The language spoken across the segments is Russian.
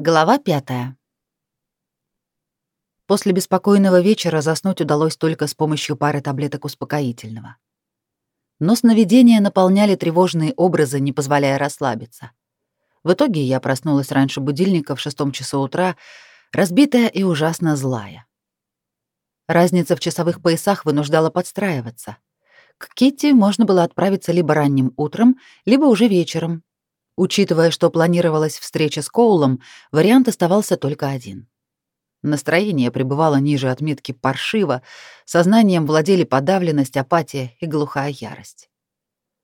Глава пятая. После беспокойного вечера заснуть удалось только с помощью пары таблеток успокоительного. Но сновидения наполняли тревожные образы, не позволяя расслабиться. В итоге я проснулась раньше будильника в шестом часу утра, разбитая и ужасно злая. Разница в часовых поясах вынуждала подстраиваться. К Китти можно было отправиться либо ранним утром, либо уже вечером, Учитывая, что планировалась встреча с Коулом, вариант оставался только один. Настроение пребывало ниже отметки паршиво, сознанием владели подавленность, апатия и глухая ярость.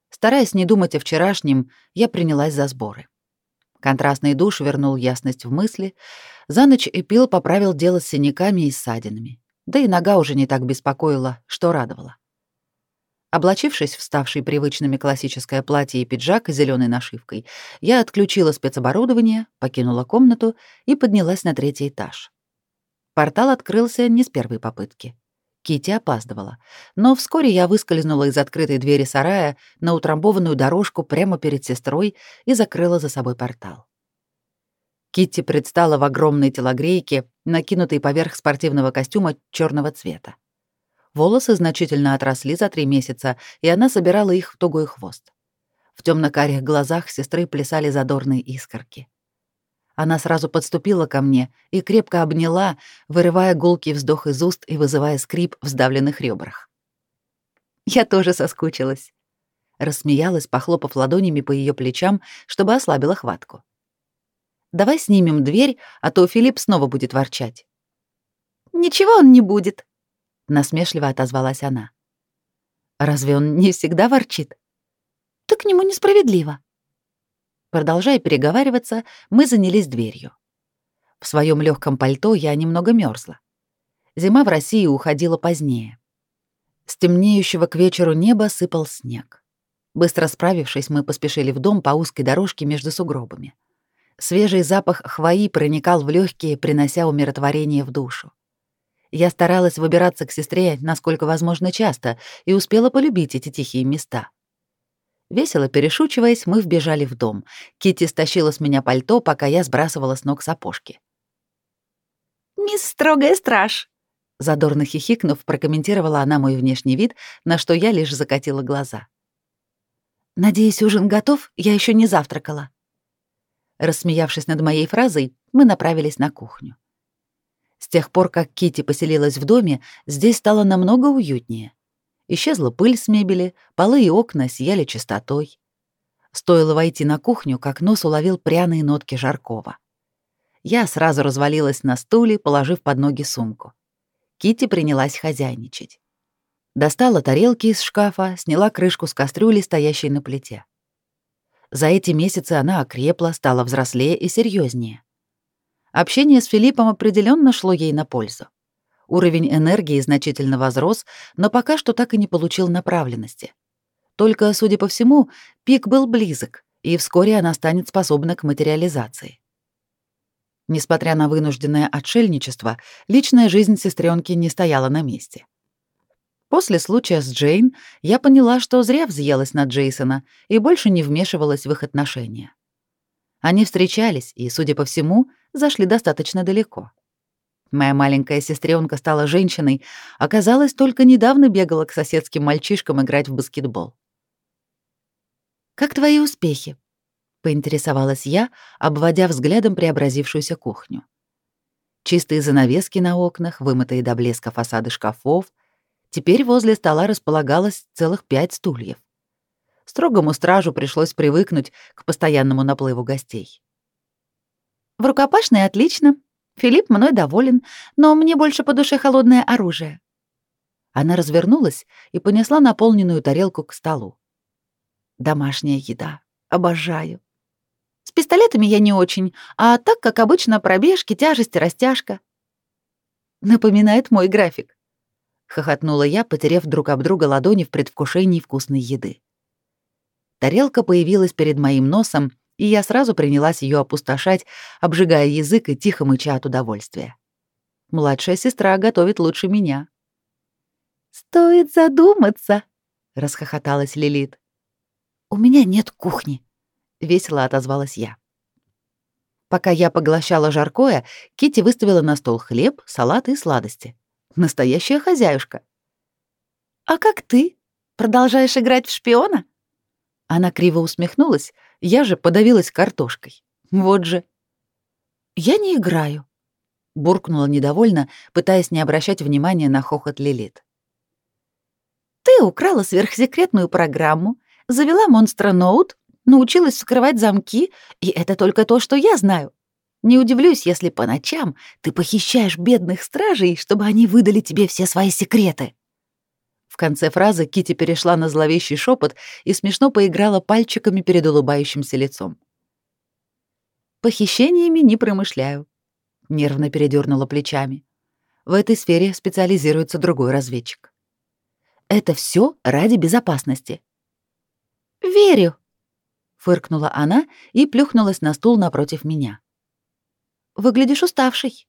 Стараясь не думать о вчерашнем, я принялась за сборы. Контрастный душ вернул ясность в мысли, за ночь Эпил поправил дело с синяками и ссадинами, да и нога уже не так беспокоила, что радовало. Облачившись в ставший привычными классическое платье и пиджак с зеленой нашивкой, я отключила спецоборудование, покинула комнату и поднялась на третий этаж. Портал открылся не с первой попытки. Кити опаздывала, но вскоре я выскользнула из открытой двери сарая на утрамбованную дорожку прямо перед сестрой и закрыла за собой портал. Китти предстала в огромной телогрейке, накинутой поверх спортивного костюма черного цвета. Волосы значительно отросли за три месяца, и она собирала их в тугой хвост. В темно-карих глазах сестры плясали задорные искорки. Она сразу подступила ко мне и крепко обняла, вырывая гулкий вздох из уст и вызывая скрип в сдавленных ребрах. «Я тоже соскучилась», — рассмеялась, похлопав ладонями по ее плечам, чтобы ослабила хватку. «Давай снимем дверь, а то Филипп снова будет ворчать». «Ничего он не будет», насмешливо отозвалась она. Разве он не всегда ворчит? Так к нему несправедливо. Продолжая переговариваться, мы занялись дверью. В своем легком пальто я немного мерзла. Зима в России уходила позднее. С темнеющего к вечеру неба сыпал снег. Быстро справившись, мы поспешили в дом по узкой дорожке между сугробами. Свежий запах хвои проникал в легкие, принося умиротворение в душу. Я старалась выбираться к сестре насколько возможно часто и успела полюбить эти тихие места. Весело перешучиваясь, мы вбежали в дом. Китти стащила с меня пальто, пока я сбрасывала с ног сапожки. «Мисс Строгая Страж!» Задорно хихикнув, прокомментировала она мой внешний вид, на что я лишь закатила глаза. «Надеюсь, ужин готов? Я еще не завтракала». Рассмеявшись над моей фразой, мы направились на кухню. С тех пор, как Кити поселилась в доме, здесь стало намного уютнее. Исчезла пыль с мебели, полы и окна сияли чистотой. Стоило войти на кухню, как нос уловил пряные нотки жаркого. Я сразу развалилась на стуле, положив под ноги сумку. Кити принялась хозяйничать. Достала тарелки из шкафа, сняла крышку с кастрюли, стоящей на плите. За эти месяцы она окрепла, стала взрослее и серьезнее. Общение с Филиппом определенно шло ей на пользу. Уровень энергии значительно возрос, но пока что так и не получил направленности. Только, судя по всему, пик был близок, и вскоре она станет способна к материализации. Несмотря на вынужденное отшельничество, личная жизнь сестренки не стояла на месте. После случая с Джейн я поняла, что зря взъелась на Джейсона и больше не вмешивалась в их отношения. Они встречались и, судя по всему, зашли достаточно далеко. Моя маленькая сестренка стала женщиной, оказалось, только недавно бегала к соседским мальчишкам играть в баскетбол. «Как твои успехи?» — поинтересовалась я, обводя взглядом преобразившуюся кухню. Чистые занавески на окнах, вымытые до блеска фасады шкафов. Теперь возле стола располагалось целых пять стульев. Строгому стражу пришлось привыкнуть к постоянному наплыву гостей. «В рукопашной отлично. Филипп мной доволен, но мне больше по душе холодное оружие». Она развернулась и понесла наполненную тарелку к столу. «Домашняя еда. Обожаю. С пистолетами я не очень, а так, как обычно, пробежки, тяжести, растяжка». «Напоминает мой график», — хохотнула я, потеряв друг об друга ладони в предвкушении вкусной еды. Тарелка появилась перед моим носом, и я сразу принялась ее опустошать, обжигая язык и тихо мыча от удовольствия. Младшая сестра готовит лучше меня. «Стоит задуматься», — расхохоталась Лилит. «У меня нет кухни», — весело отозвалась я. Пока я поглощала жаркое, Кити выставила на стол хлеб, салат и сладости. Настоящая хозяюшка. «А как ты? Продолжаешь играть в шпиона?» Она криво усмехнулась, я же подавилась картошкой. Вот же. «Я не играю», — буркнула недовольно, пытаясь не обращать внимания на хохот Лилит. «Ты украла сверхсекретную программу, завела монстра Ноут, научилась вскрывать замки, и это только то, что я знаю. Не удивлюсь, если по ночам ты похищаешь бедных стражей, чтобы они выдали тебе все свои секреты». В конце фразы Кити перешла на зловещий шепот и смешно поиграла пальчиками перед улыбающимся лицом. Похищениями не промышляю, нервно передернула плечами. В этой сфере специализируется другой разведчик. Это все ради безопасности. Верю, фыркнула она и плюхнулась на стул напротив меня. Выглядишь уставшей.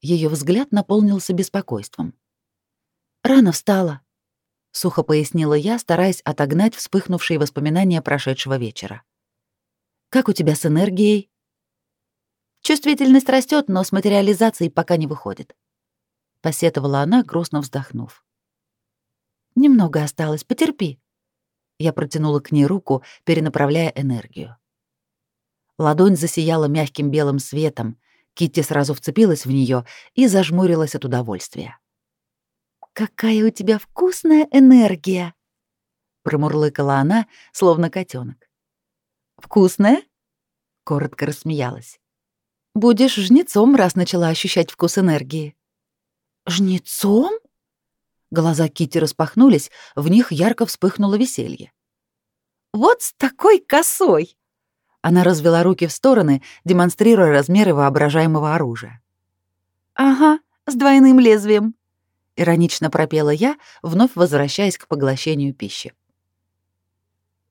Ее взгляд наполнился беспокойством. Рано встала, сухо пояснила я, стараясь отогнать вспыхнувшие воспоминания прошедшего вечера. Как у тебя с энергией? Чувствительность растет, но с материализацией пока не выходит. Посетовала она, грустно вздохнув. Немного осталось, потерпи. Я протянула к ней руку, перенаправляя энергию. Ладонь засияла мягким белым светом. Китти сразу вцепилась в нее и зажмурилась от удовольствия. «Какая у тебя вкусная энергия!» Промурлыкала она, словно котенок. «Вкусная?» — коротко рассмеялась. «Будешь жнецом, раз начала ощущать вкус энергии». «Жнецом?» Глаза Кити распахнулись, в них ярко вспыхнуло веселье. «Вот с такой косой!» Она развела руки в стороны, демонстрируя размеры воображаемого оружия. «Ага, с двойным лезвием иронично пропела я, вновь возвращаясь к поглощению пищи.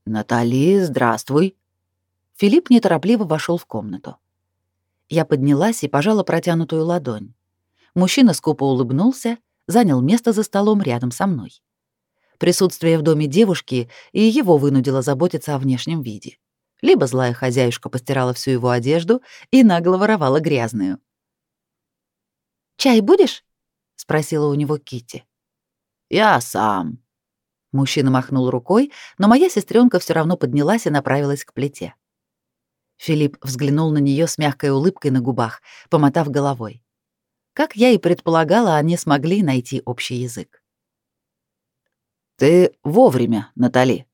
Натали, здравствуй. Филипп неторопливо вошел в комнату. Я поднялась и пожала протянутую ладонь. Мужчина скупо улыбнулся, занял место за столом рядом со мной. Присутствие в доме девушки и его вынудило заботиться о внешнем виде. Либо злая хозяюшка постирала всю его одежду и нагло воровала грязную. «Чай будешь?» Спросила у него Кити. Я сам. Мужчина махнул рукой, но моя сестренка все равно поднялась и направилась к плите. Филипп взглянул на нее с мягкой улыбкой на губах, помотав головой. Как я и предполагала, они смогли найти общий язык. «Ты вовремя, Натали».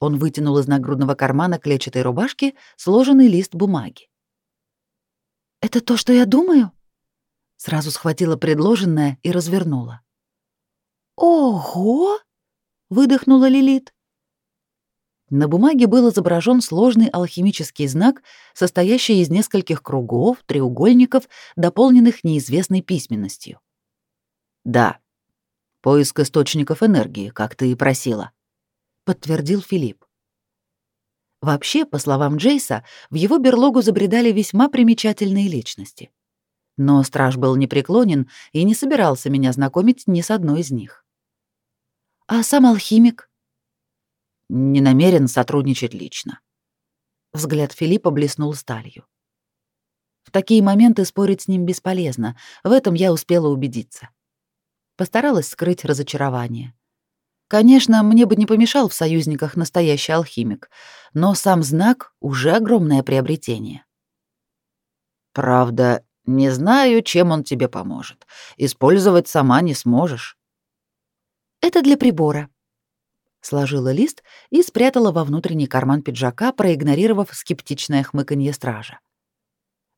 Он вытянул из нагрудного кармана клетчатой рубашки сложенный лист бумаги. «Это то, что я думаю?» Сразу схватила предложенное и развернула. «Ого!» — выдохнула Лилит. На бумаге был изображен сложный алхимический знак, состоящий из нескольких кругов, треугольников, дополненных неизвестной письменностью. «Да, поиск источников энергии, как ты и просила», — подтвердил Филипп. Вообще, по словам Джейса, в его берлогу забредали весьма примечательные личности — но страж был непреклонен и не собирался меня знакомить ни с одной из них. А сам алхимик не намерен сотрудничать лично. Взгляд Филиппа блеснул сталью. В такие моменты спорить с ним бесполезно, в этом я успела убедиться. Постаралась скрыть разочарование. Конечно, мне бы не помешал в союзниках настоящий алхимик, но сам знак уже огромное приобретение. Правда, не знаю, чем он тебе поможет. Использовать сама не сможешь. Это для прибора. Сложила лист и спрятала во внутренний карман пиджака, проигнорировав скептичное хмыканье стража.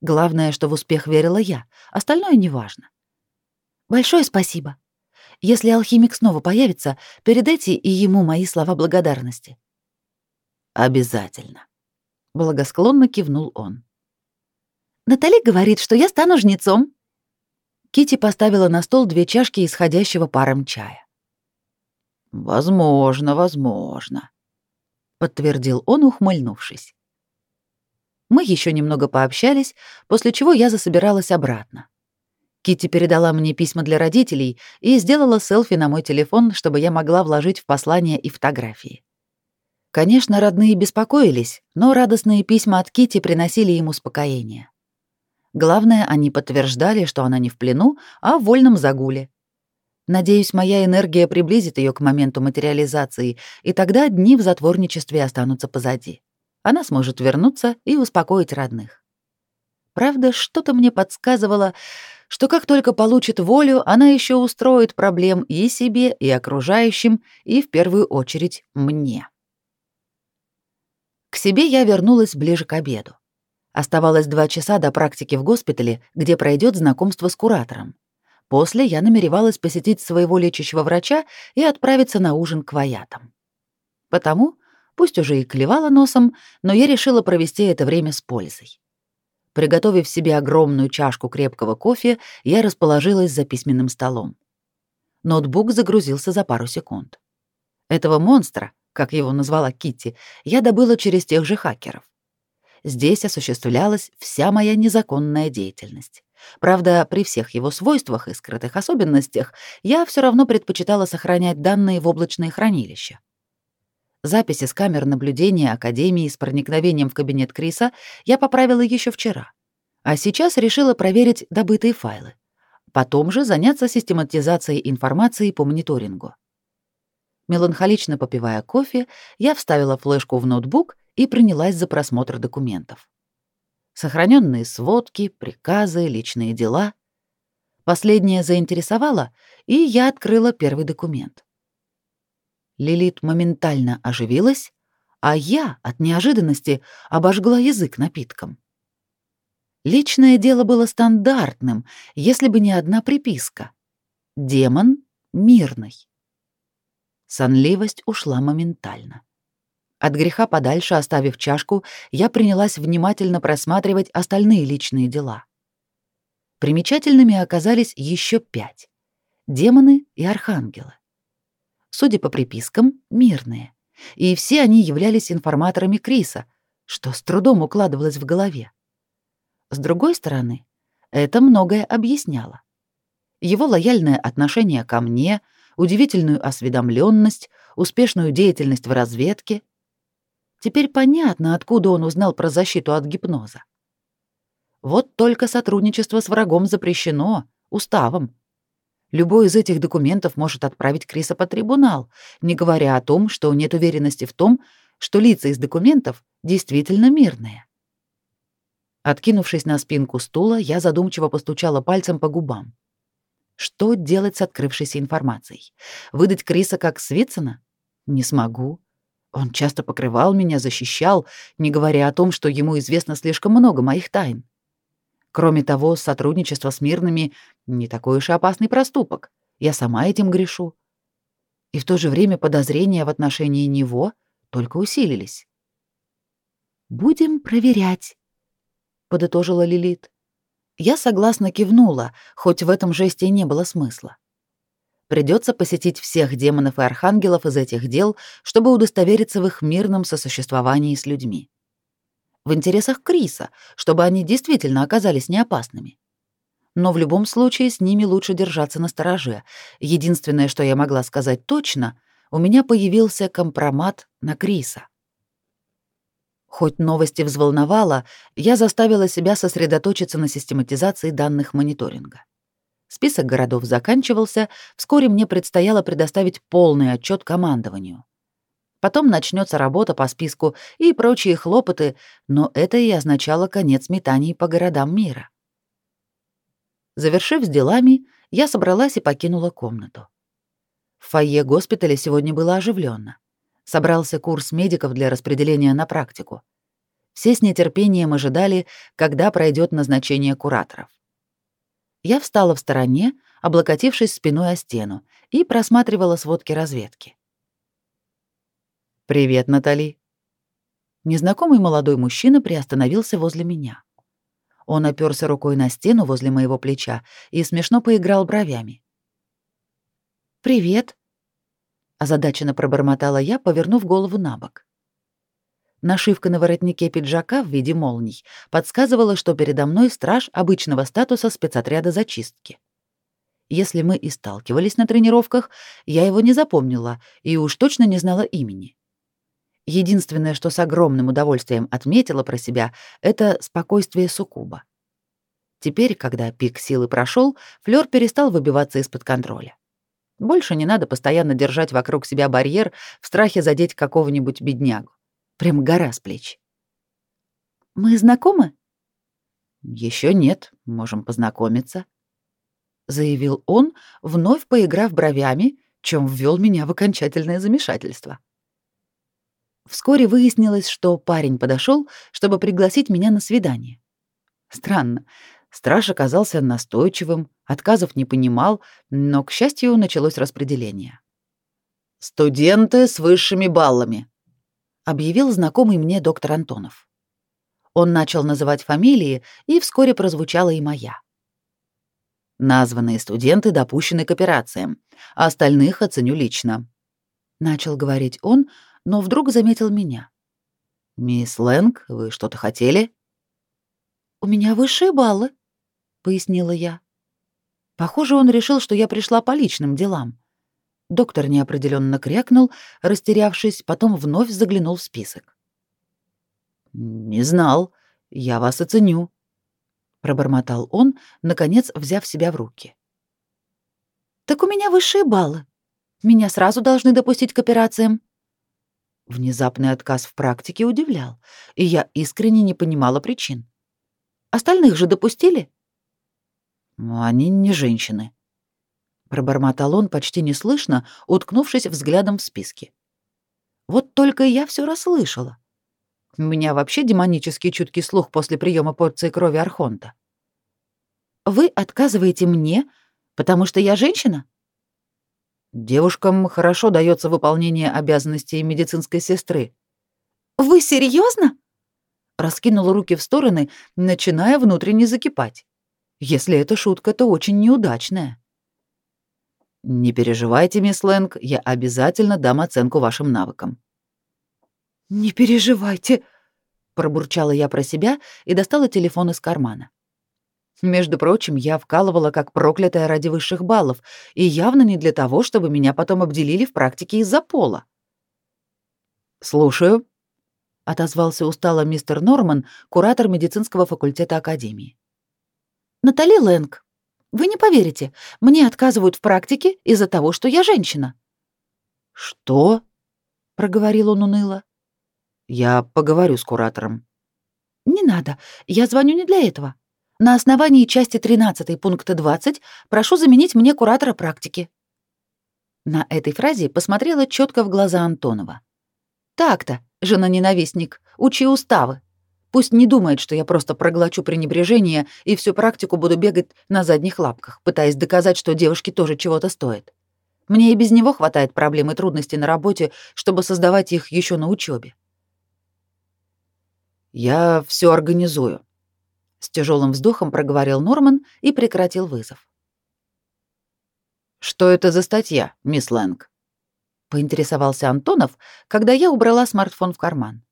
Главное, что в успех верила я, остальное неважно. Большое спасибо. Если алхимик снова появится, передайте и ему мои слова благодарности. Обязательно. Благосклонно кивнул он. Натали говорит, что я стану жнецом. Кити поставила на стол две чашки исходящего паром чая. Возможно, возможно, подтвердил он, ухмыльнувшись. Мы еще немного пообщались, после чего я засобиралась обратно. Кити передала мне письма для родителей и сделала селфи на мой телефон, чтобы я могла вложить в послание и фотографии. Конечно, родные беспокоились, но радостные письма от Кити приносили им успокоение. Главное, они подтверждали, что она не в плену, а в вольном загуле. Надеюсь, моя энергия приблизит ее к моменту материализации, и тогда дни в затворничестве останутся позади. Она сможет вернуться и успокоить родных. Правда, что-то мне подсказывало, что как только получит волю, она еще устроит проблем и себе, и окружающим, и в первую очередь мне. К себе я вернулась ближе к обеду. Оставалось два часа до практики в госпитале, где пройдет знакомство с куратором. После я намеревалась посетить своего лечащего врача и отправиться на ужин к ваятам. Потому, пусть уже и клевала носом, но я решила провести это время с пользой. Приготовив себе огромную чашку крепкого кофе, я расположилась за письменным столом. Ноутбук загрузился за пару секунд. Этого монстра, как его назвала Китти, я добыла через тех же хакеров. Здесь осуществлялась вся моя незаконная деятельность. Правда, при всех его свойствах и скрытых особенностях я все равно предпочитала сохранять данные в облачные хранилища. Записи с камер наблюдения Академии с проникновением в кабинет Криса я поправила еще вчера, а сейчас решила проверить добытые файлы. Потом же заняться систематизацией информации по мониторингу. Меланхолично попивая кофе, я вставила флешку в ноутбук и принялась за просмотр документов. Сохраненные сводки, приказы, личные дела. Последнее заинтересовало, и я открыла первый документ. Лилит моментально оживилась, а я от неожиданности обожгла язык напитком. Личное дело было стандартным, если бы не одна приписка. Демон мирный. Сонливость ушла моментально. От греха подальше оставив чашку, я принялась внимательно просматривать остальные личные дела. Примечательными оказались еще пять — демоны и архангелы судя по припискам, мирные. И все они являлись информаторами Криса, что с трудом укладывалось в голове. С другой стороны, это многое объясняло. Его лояльное отношение ко мне, удивительную осведомленность, успешную деятельность в разведке. Теперь понятно, откуда он узнал про защиту от гипноза. Вот только сотрудничество с врагом запрещено уставом, Любой из этих документов может отправить Криса под трибунал, не говоря о том, что нет уверенности в том, что лица из документов действительно мирные. Откинувшись на спинку стула, я задумчиво постучала пальцем по губам. Что делать с открывшейся информацией? Выдать Криса как Свитцена? Не смогу. Он часто покрывал меня, защищал, не говоря о том, что ему известно слишком много моих тайн. Кроме того, сотрудничество с мирными — не такой уж и опасный проступок. Я сама этим грешу. И в то же время подозрения в отношении него только усилились. «Будем проверять», — подытожила Лилит. Я согласно кивнула, хоть в этом жесте и не было смысла. Придется посетить всех демонов и архангелов из этих дел, чтобы удостовериться в их мирном сосуществовании с людьми в интересах Криса, чтобы они действительно оказались неопасными. Но в любом случае с ними лучше держаться на стороже. Единственное, что я могла сказать точно, у меня появился компромат на Криса. Хоть новости взволновала, я заставила себя сосредоточиться на систематизации данных мониторинга. Список городов заканчивался, вскоре мне предстояло предоставить полный отчет командованию. Потом начнется работа по списку и прочие хлопоты, но это и означало конец метаний по городам мира. Завершив с делами, я собралась и покинула комнату. В фойе госпиталя сегодня было оживленно. Собрался курс медиков для распределения на практику. Все с нетерпением ожидали, когда пройдет назначение кураторов. Я встала в стороне, облокотившись спиной о стену, и просматривала сводки разведки. «Привет, Натали». Незнакомый молодой мужчина приостановился возле меня. Он оперся рукой на стену возле моего плеча и смешно поиграл бровями. «Привет», — озадаченно пробормотала я, повернув голову на бок. Нашивка на воротнике пиджака в виде молний подсказывала, что передо мной страж обычного статуса спецотряда зачистки. Если мы и сталкивались на тренировках, я его не запомнила и уж точно не знала имени. Единственное, что с огромным удовольствием отметила про себя, это спокойствие суккуба. Теперь, когда пик силы прошел, Флёр перестал выбиваться из-под контроля. Больше не надо постоянно держать вокруг себя барьер в страхе задеть какого-нибудь беднягу. Прям гора с плеч. «Мы знакомы?» Еще нет, можем познакомиться», — заявил он, вновь поиграв бровями, чем ввел меня в окончательное замешательство. Вскоре выяснилось, что парень подошел, чтобы пригласить меня на свидание. Странно. Страж оказался настойчивым, отказов не понимал, но, к счастью, началось распределение. «Студенты с высшими баллами», — объявил знакомый мне доктор Антонов. Он начал называть фамилии, и вскоре прозвучала и моя. Названные студенты допущены к операциям, а остальных оценю лично. Начал говорить он, но вдруг заметил меня. «Мисс Лэнг, вы что-то хотели?» «У меня высшие баллы», — пояснила я. Похоже, он решил, что я пришла по личным делам. Доктор неопределенно крякнул, растерявшись, потом вновь заглянул в список. «Не знал. Я вас оценю», — пробормотал он, наконец взяв себя в руки. «Так у меня высшие баллы. Меня сразу должны допустить к операциям», Внезапный отказ в практике удивлял, и я искренне не понимала причин. Остальных же допустили? Они не женщины. Пробормотал он почти неслышно, уткнувшись взглядом в списке. Вот только я все расслышала. У меня вообще демонический чуткий слух после приема порции крови Архонта. Вы отказываете мне, потому что я женщина? Девушкам хорошо дается выполнение обязанностей медицинской сестры. Вы серьезно? Раскинул руки в стороны, начиная внутренне закипать. Если это шутка, то очень неудачная. Не переживайте, мисс Лэнг, я обязательно дам оценку вашим навыкам. Не переживайте, пробурчала я про себя и достала телефон из кармана. Между прочим, я вкалывала как проклятая ради высших баллов, и явно не для того, чтобы меня потом обделили в практике из-за пола. «Слушаю», — отозвался устало мистер Норман, куратор медицинского факультета Академии. «Натали Лэнг, вы не поверите, мне отказывают в практике из-за того, что я женщина». «Что?» — проговорил он уныло. «Я поговорю с куратором». «Не надо, я звоню не для этого. На основании части 13 пункта 20 прошу заменить мне куратора практики. На этой фразе посмотрела четко в глаза Антонова. Так-то, жена-ненавистник, учи уставы. Пусть не думает, что я просто проглочу пренебрежение и всю практику буду бегать на задних лапках, пытаясь доказать, что девушки тоже чего-то стоят. Мне и без него хватает проблем и трудностей на работе, чтобы создавать их еще на учебе. Я все организую, с тяжелым вздохом проговорил Норман и прекратил вызов. Что это за статья, мисс Лэнг? поинтересовался Антонов, когда я убрала смартфон в карман.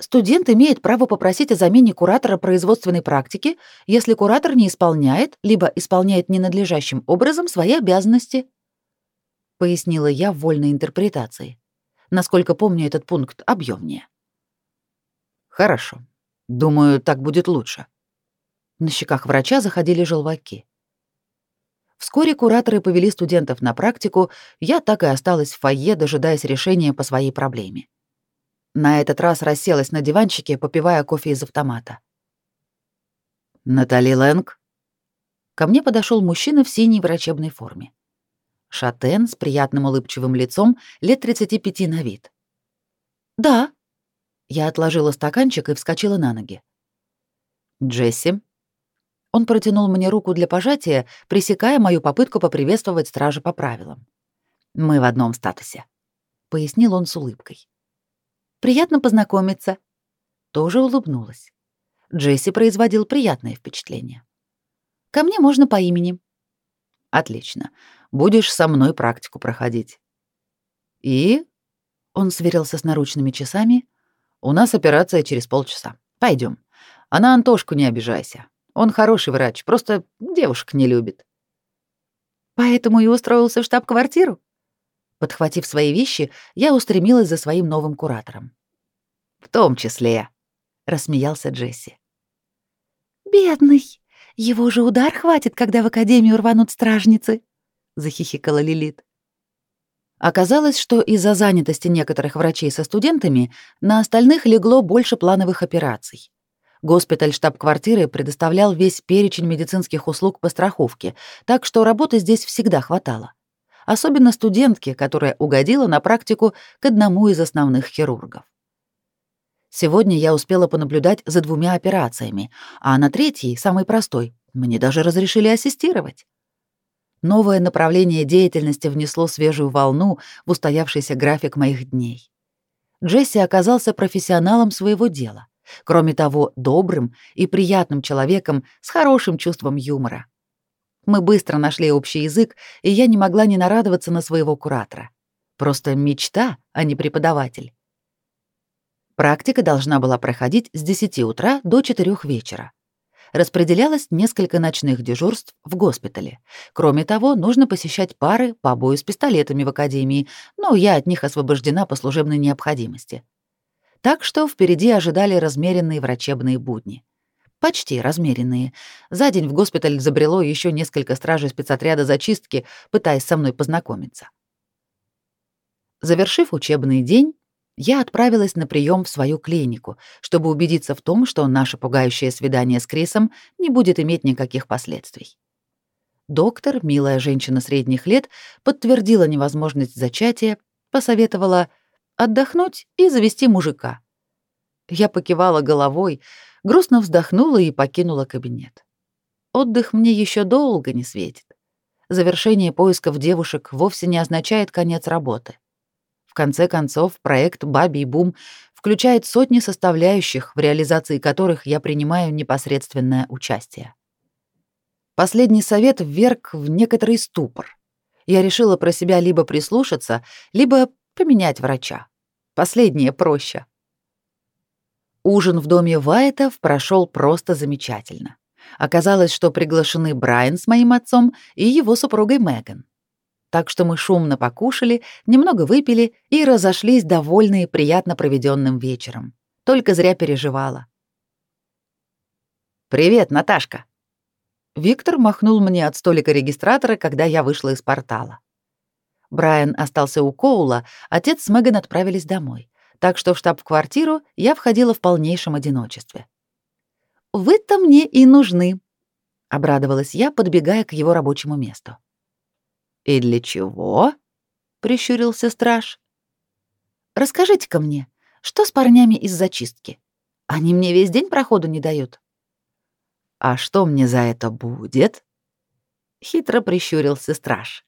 Студент имеет право попросить о замене куратора производственной практики, если куратор не исполняет либо исполняет ненадлежащим образом свои обязанности, пояснила я в вольной интерпретации. Насколько помню, этот пункт объемнее. Хорошо. Думаю, так будет лучше. На щеках врача заходили желваки. Вскоре кураторы повели студентов на практику, я так и осталась в фойе, дожидаясь решения по своей проблеме. На этот раз расселась на диванчике, попивая кофе из автомата. «Натали Лэнг?» Ко мне подошел мужчина в синей врачебной форме. Шатен с приятным улыбчивым лицом, лет 35 на вид. «Да», я отложила стаканчик и вскочила на ноги. «Джесси?» Он протянул мне руку для пожатия, пресекая мою попытку поприветствовать стража по правилам. «Мы в одном статусе», — пояснил он с улыбкой. «Приятно познакомиться». Тоже улыбнулась. Джесси производил приятное впечатление. «Ко мне можно по имени». «Отлично. Будешь со мной практику проходить». «И?» Он сверился с наручными часами, у нас операция через полчаса. Пойдем. А на Антошку не обижайся. Он хороший врач, просто девушек не любит. Поэтому и устроился в штаб-квартиру? Подхватив свои вещи, я устремилась за своим новым куратором. «В том числе», — рассмеялся Джесси. «Бедный! Его же удар хватит, когда в академию рванут стражницы!» — захихикала Лилит. Оказалось, что из-за занятости некоторых врачей со студентами на остальных легло больше плановых операций. Госпиталь штаб-квартиры предоставлял весь перечень медицинских услуг по страховке, так что работы здесь всегда хватало. Особенно студентке, которая угодила на практику к одному из основных хирургов. Сегодня я успела понаблюдать за двумя операциями, а на третьей, самой простой, мне даже разрешили ассистировать. Новое направление деятельности внесло свежую волну в устоявшийся график моих дней. Джесси оказался профессионалом своего дела. Кроме того, добрым и приятным человеком с хорошим чувством юмора. Мы быстро нашли общий язык, и я не могла не нарадоваться на своего куратора. Просто мечта, а не преподаватель. Практика должна была проходить с 10 утра до 4 вечера распределялось несколько ночных дежурств в госпитале. Кроме того, нужно посещать пары по бою с пистолетами в академии, но я от них освобождена по служебной необходимости. Так что впереди ожидали размеренные врачебные будни. Почти размеренные. За день в госпиталь забрело еще несколько стражей спецотряда зачистки, пытаясь со мной познакомиться. Завершив учебный день, я отправилась на прием в свою клинику, чтобы убедиться в том, что наше пугающее свидание с Крисом не будет иметь никаких последствий. Доктор, милая женщина средних лет, подтвердила невозможность зачатия, посоветовала отдохнуть и завести мужика. Я покивала головой, грустно вздохнула и покинула кабинет. Отдых мне еще долго не светит. Завершение поисков девушек вовсе не означает конец работы. В конце концов, проект «Бабий бум» включает сотни составляющих, в реализации которых я принимаю непосредственное участие. Последний совет вверг в некоторый ступор. Я решила про себя либо прислушаться, либо поменять врача. Последнее проще. Ужин в доме Вайтов прошел просто замечательно. Оказалось, что приглашены Брайан с моим отцом и его супругой Меган так что мы шумно покушали, немного выпили и разошлись довольные приятно проведенным вечером. Только зря переживала. «Привет, Наташка!» Виктор махнул мне от столика регистратора, когда я вышла из портала. Брайан остался у Коула, отец с Меган отправились домой, так что в штаб-квартиру я входила в полнейшем одиночестве. «Вы-то мне и нужны», — обрадовалась я, подбегая к его рабочему месту. «И для чего?» — прищурился страж. «Расскажите-ка мне, что с парнями из зачистки? Они мне весь день проходу не дают». «А что мне за это будет?» — хитро прищурился страж.